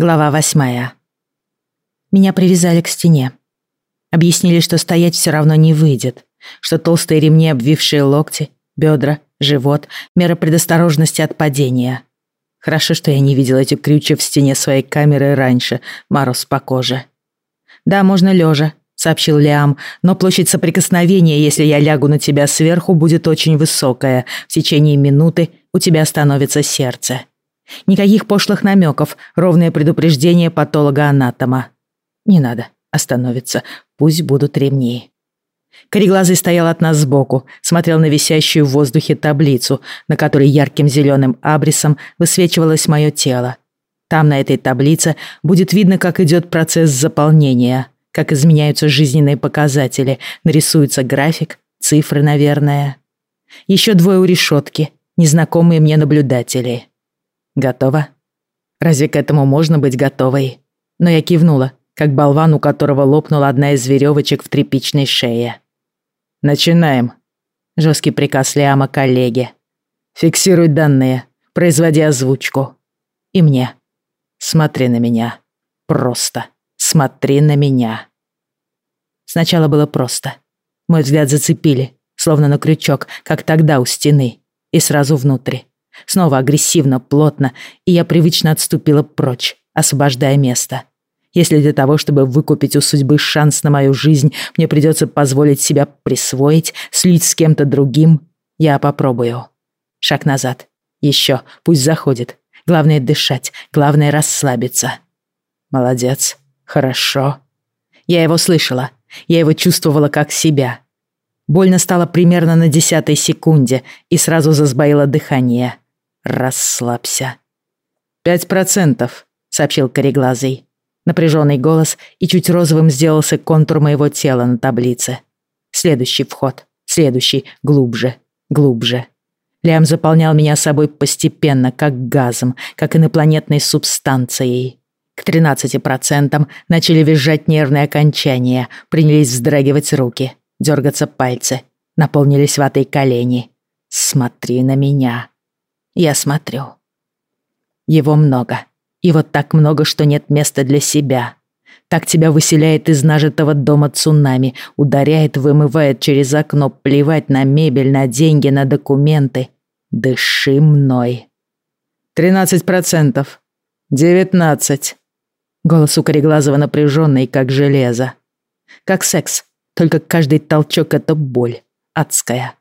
Глава восьмая. Меня привязали к стене. Объяснили, что стоять все равно не выйдет, что толстые ремни, обвившие локти, бедра, живот — мера предосторожности от падения. Хорошо, что я не видел эти крючья в стене своей камеры раньше, мороз по коже. «Да, можно лежа», — сообщил Лиам, «но площадь соприкосновения, если я лягу на тебя сверху, будет очень высокая. В течение минуты у тебя остановится сердце». Никаких пошлых намеков, ровное предупреждение патолога-анатома. Не надо, остановиться, пусть будут ремни. Кореглазый стоял от нас сбоку, смотрел на висящую в воздухе таблицу, на которой ярким зеленым абрисом высвечивалось мое тело. Там, на этой таблице, будет видно, как идет процесс заполнения, как изменяются жизненные показатели, нарисуется график, цифры, наверное. Еще двое у решетки, незнакомые мне наблюдатели. Готова? Разве к этому можно быть готовой? Но я кивнула, как болван, у которого лопнула одна из веревочек в тряпичной шее. «Начинаем», — жесткий приказ Лиама коллеге. «Фиксируй данные, производи озвучку. И мне. Смотри на меня. Просто. Смотри на меня». Сначала было просто. Мой взгляд зацепили, словно на крючок, как тогда у стены, и сразу внутрь. Снова агрессивно, плотно, и я привычно отступила прочь, освобождая место. Если для того, чтобы выкупить у судьбы шанс на мою жизнь, мне придется позволить себя присвоить, слить с кем-то другим, я попробую. Шаг назад. Еще. Пусть заходит. Главное дышать. Главное расслабиться. Молодец. Хорошо. Я его слышала. Я его чувствовала как себя. Больно стало примерно на десятой секунде, и сразу засбоило дыхание. «Расслабься». «Пять процентов», — сообщил кореглазый. Напряженный голос и чуть розовым сделался контур моего тела на таблице. Следующий вход, следующий, глубже, глубже. Лям заполнял меня собой постепенно, как газом, как инопланетной субстанцией. К 13% начали визжать нервные окончания, принялись вздрагивать руки, дергаться пальцы, наполнились ватой колени. «Смотри на меня», я смотрю. Его много. И вот так много, что нет места для себя. Так тебя выселяет из нажитого дома цунами, ударяет, вымывает через окно, плевать на мебель, на деньги, на документы. Дыши мной. «Тринадцать процентов. Девятнадцать». Голос у Кореглазова напряженный, как железо. Как секс, только каждый толчок — это боль. Адская.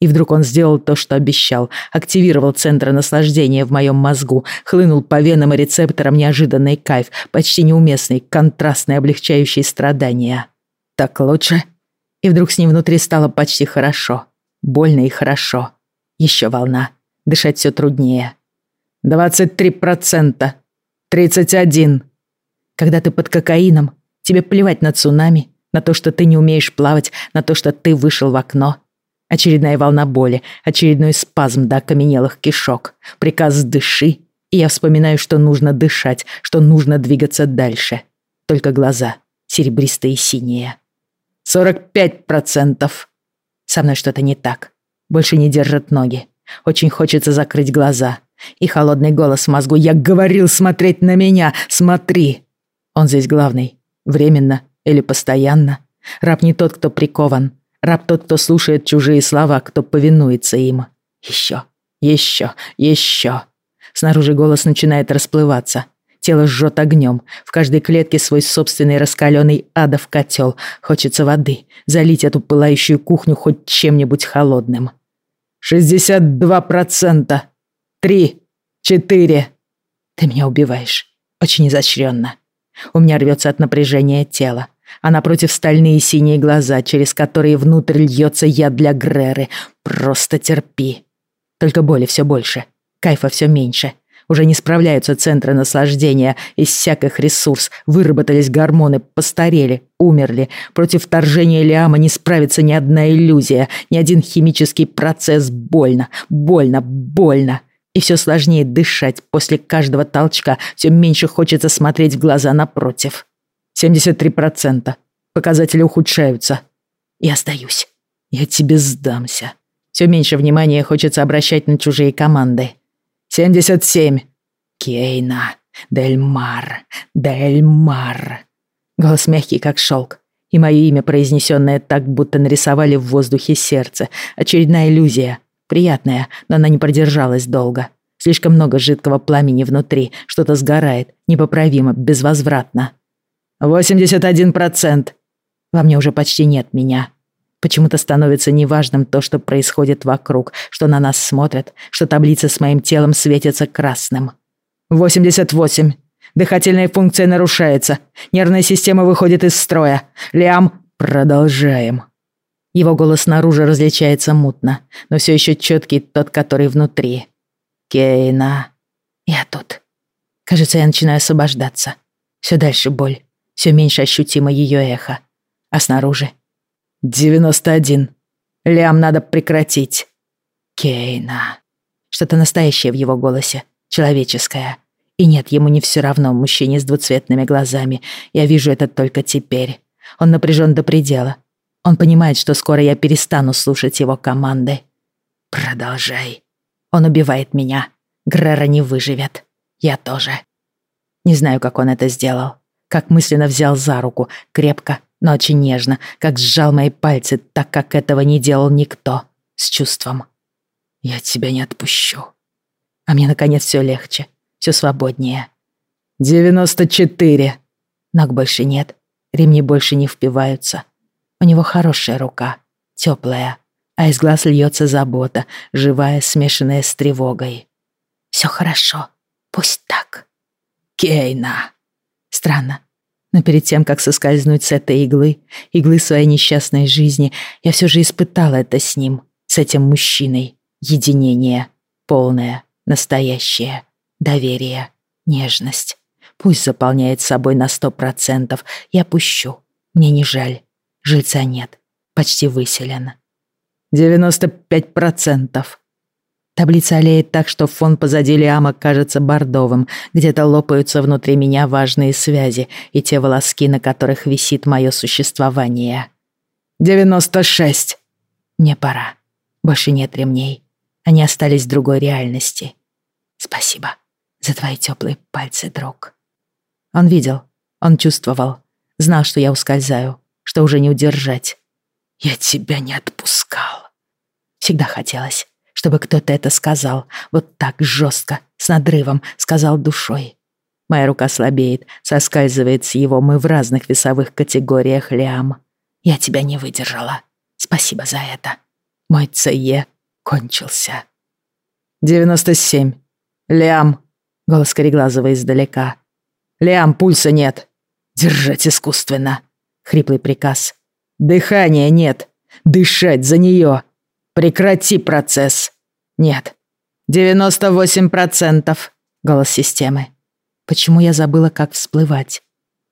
И вдруг он сделал то, что обещал. Активировал центры наслаждения в моем мозгу. Хлынул по венам и рецепторам неожиданный кайф, почти неуместный, контрастный, облегчающий страдания. Так лучше? И вдруг с ним внутри стало почти хорошо. Больно и хорошо. Еще волна. Дышать все труднее. «Двадцать три процента. Тридцать один». Когда ты под кокаином, тебе плевать на цунами, на то, что ты не умеешь плавать, на то, что ты вышел в окно — Очередная волна боли, очередной спазм до окаменелых кишок. Приказ «дыши», и я вспоминаю, что нужно дышать, что нужно двигаться дальше. Только глаза серебристые и синие. «Сорок пять процентов!» Со мной что-то не так. Больше не держат ноги. Очень хочется закрыть глаза. И холодный голос в мозгу «Я говорил смотреть на меня! Смотри!» Он здесь главный. Временно или постоянно. Раб не тот, кто прикован, Раб тот, кто слушает чужие слова, кто повинуется им. Еще, еще, еще. Снаружи голос начинает расплываться. Тело жжет огнем. В каждой клетке свой собственный раскаленный адов котел. Хочется воды. Залить эту пылающую кухню хоть чем-нибудь холодным. «Шестьдесят два процента! Три! Четыре!» Ты меня убиваешь. Очень изощренно. У меня рвется от напряжения тело а напротив стальные синие глаза, через которые внутрь льется яд для Греры. Просто терпи. Только боли все больше, кайфа все меньше. Уже не справляются центры наслаждения, иссяк их ресурс, выработались гормоны, постарели, умерли. Против вторжения Лиама не справится ни одна иллюзия, ни один химический процесс. Больно, больно, больно. И все сложнее дышать после каждого толчка, все меньше хочется смотреть в глаза напротив. 73%. Показатели ухудшаются. Я сдаюсь. Я тебе сдамся. Все меньше внимания хочется обращать на чужие команды. 77. Кейна. Дельмар, Дельмар. Голос мягкий, как шелк, и мое имя, произнесенное так, будто нарисовали в воздухе сердце. Очередная иллюзия. Приятная, но она не продержалась долго. Слишком много жидкого пламени внутри, что-то сгорает, непоправимо, безвозвратно. «Восемьдесят один процент!» Во мне уже почти нет меня. Почему-то становится неважным то, что происходит вокруг, что на нас смотрят, что таблица с моим телом светится красным. «Восемьдесят восемь!» Дыхательная функция нарушается. Нервная система выходит из строя. Лиам, продолжаем. Его голос снаружи различается мутно, но все еще четкий тот, который внутри. Кейна. Я тут. Кажется, я начинаю освобождаться. Все дальше боль. Все меньше ощутимо ее эхо. А снаружи? 91. Лиам надо прекратить. Кейна. Что-то настоящее в его голосе. Человеческое. И нет, ему не все равно, мужчине с двуцветными глазами. Я вижу это только теперь. Он напряжен до предела. Он понимает, что скоро я перестану слушать его команды. Продолжай. Он убивает меня. Грера не выживет. Я тоже. Не знаю, как он это сделал. Как мысленно взял за руку, крепко, но очень нежно, как сжал мои пальцы, так как этого не делал никто. С чувством. Я тебя не отпущу. А мне, наконец, все легче все свободнее. «Девяносто четыре!» Ног больше нет, ремни больше не впиваются. У него хорошая рука, теплая, а из глаз льется забота, живая, смешанная с тревогой. Все хорошо, пусть так. Кейна. Странно, но перед тем, как соскользнуть с этой иглы, иглы своей несчастной жизни, я все же испытала это с ним, с этим мужчиной. Единение, полное, настоящее доверие, нежность. Пусть заполняет собой на сто процентов. Я пущу. Мне не жаль. Жильца нет. Почти выселен. Девяносто пять процентов. Таблица олеет так, что фон позади Лиама кажется бордовым. Где-то лопаются внутри меня важные связи и те волоски, на которых висит мое существование. «Девяносто шесть!» Мне пора. Больше нет ремней. Они остались в другой реальности. Спасибо за твои теплые пальцы, друг. Он видел, он чувствовал, знал, что я ускользаю, что уже не удержать. Я тебя не отпускал. Всегда хотелось, чтобы кто-то это сказал, вот так жестко, с надрывом, сказал душой. Моя рука слабеет, соскальзывает с его, мы в разных весовых категориях, Лиам. Я тебя не выдержала. Спасибо за это. Мой ЦЕ кончился. Девяносто семь. Лиам, Голос Кореглазова издалека. «Лиам, пульса нет!» «Держать искусственно!» Хриплый приказ. «Дыхания нет! Дышать за нее! Прекрати процесс!» «Нет!» «Девяносто восемь процентов!» Голос системы. Почему я забыла, как всплывать?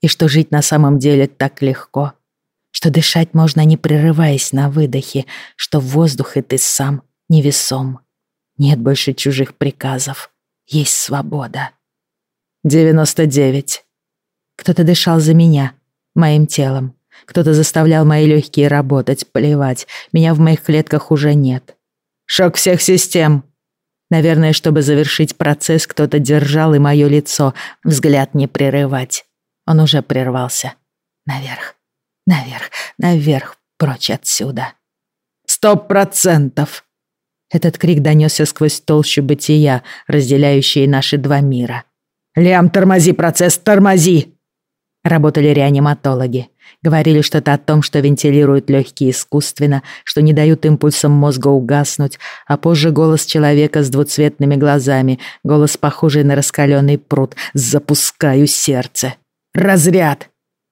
И что жить на самом деле так легко? Что дышать можно, не прерываясь на выдохе, что воздух и ты сам невесом. Нет больше чужих приказов есть свобода. 99. Кто-то дышал за меня, моим телом. Кто-то заставлял мои легкие работать, плевать. Меня в моих клетках уже нет. Шок всех систем. Наверное, чтобы завершить процесс, кто-то держал и мое лицо, взгляд не прерывать. Он уже прервался. Наверх, наверх, наверх, прочь отсюда. Сто процентов. Этот крик донесся сквозь толщу бытия, разделяющие наши два мира. «Лиам, тормози процесс, тормози!» Работали реаниматологи. Говорили что-то о том, что вентилируют легкие искусственно, что не дают импульсам мозга угаснуть, а позже голос человека с двуцветными глазами, голос, похожий на раскаленный пруд «Запускаю сердце!» «Разряд!»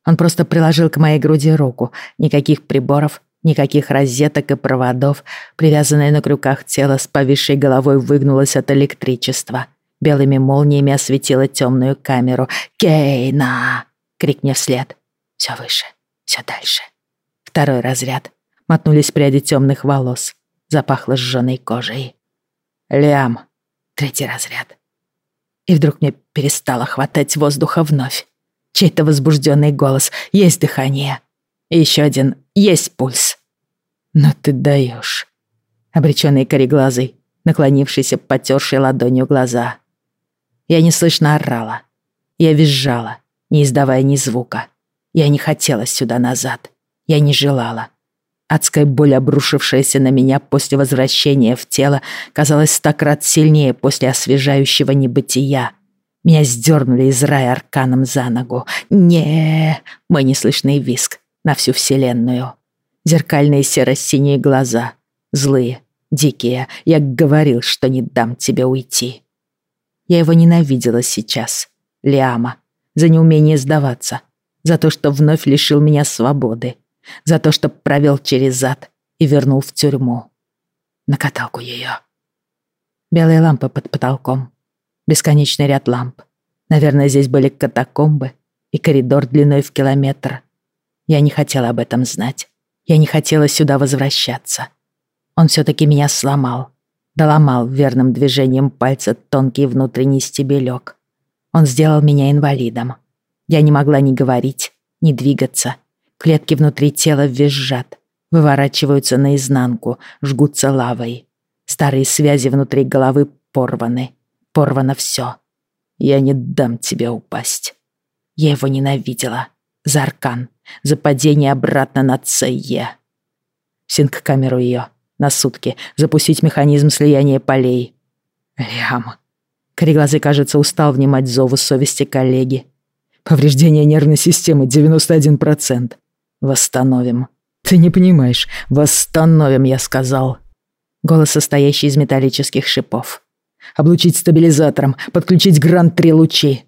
Он просто приложил к моей груди руку. Никаких приборов, Никаких розеток и проводов. Привязанное на крюках тело с повисшей головой выгнулось от электричества. Белыми молниями осветило темную камеру. «Кейна!» — крик мне вслед. Все выше, все дальше. Второй разряд. Мотнулись пряди темных волос. Запахло сжженной кожей. «Лиам!» — третий разряд. И вдруг мне перестало хватать воздуха вновь. Чей-то возбужденный голос. Есть дыхание. И еще один. Есть пульс. Но ты даешь. Обреченный кореглазый, наклонившийся, потерший ладонью глаза. Я неслышно орала. Я визжала, не издавая ни звука. Я не хотела сюда назад. Я не желала. Адская боль, обрушившаяся на меня после возвращения в тело, казалась стократ сильнее после освежающего небытия. Меня сдернули из рая арканом за ногу. не Мой неслышный виск на всю вселенную. Зеркальные серо-синие глаза. Злые, дикие. Я говорил, что не дам тебе уйти. Я его ненавидела сейчас. Лиама. За неумение сдаваться. За то, что вновь лишил меня свободы за то, что провел через зад и вернул в тюрьму. На каталку ее. Белые лампы под потолком. Бесконечный ряд ламп. Наверное, здесь были катакомбы и коридор длиной в километр. Я не хотела об этом знать. Я не хотела сюда возвращаться. Он все-таки меня сломал. Доломал верным движением пальца тонкий внутренний стебелек. Он сделал меня инвалидом. Я не могла ни говорить, ни двигаться, Клетки внутри тела визжат, выворачиваются наизнанку, жгутся лавой. Старые связи внутри головы порваны. Порвано все. Я не дам тебе упасть. Я его ненавидела. За аркан. За падение обратно на ЦЕ. Синк-камеру ее. На сутки. Запустить механизм слияния полей. Лям. Кореглазый, кажется, устал внимать зову совести коллеги. Повреждение нервной системы 91%. Восстановим. Ты не понимаешь. Восстановим, я сказал. Голос, состоящий из металлических шипов. Облучить стабилизатором, подключить грант-3 лучи.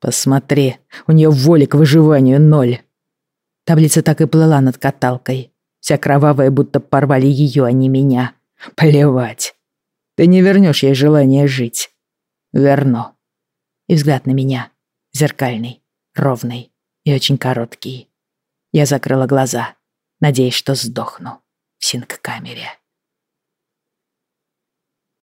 Посмотри, у нее воли к выживанию ноль. Таблица так и плыла над каталкой. Вся кровавая, будто порвали ее, а не меня. Плевать. Ты не вернешь ей желание жить. Верну. И взгляд на меня. Зеркальный, ровный и очень короткий. Я закрыла глаза, надеясь, что сдохну в синк-камере.